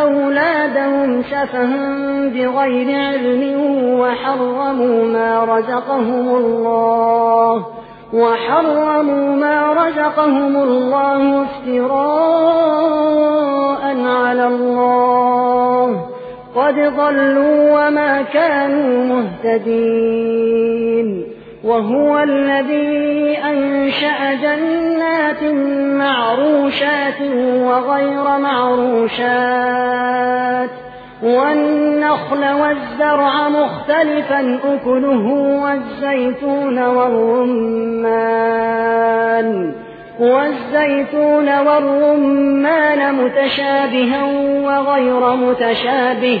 أولادهم سفها بغير علم وحرموا ما رزقهم الله وحرموا ما رزقهم الله افتراء على الله. قد ضلوا وما كانوا مهتدين. وهو الذي أنشأ جنات معروشات وغير معروشات والنخل والزرع مختلفا أكله والزيتون والرمان والزيتون والرمان متشابها وغير متشابه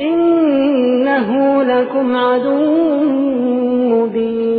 إنه لكم عدو مبين.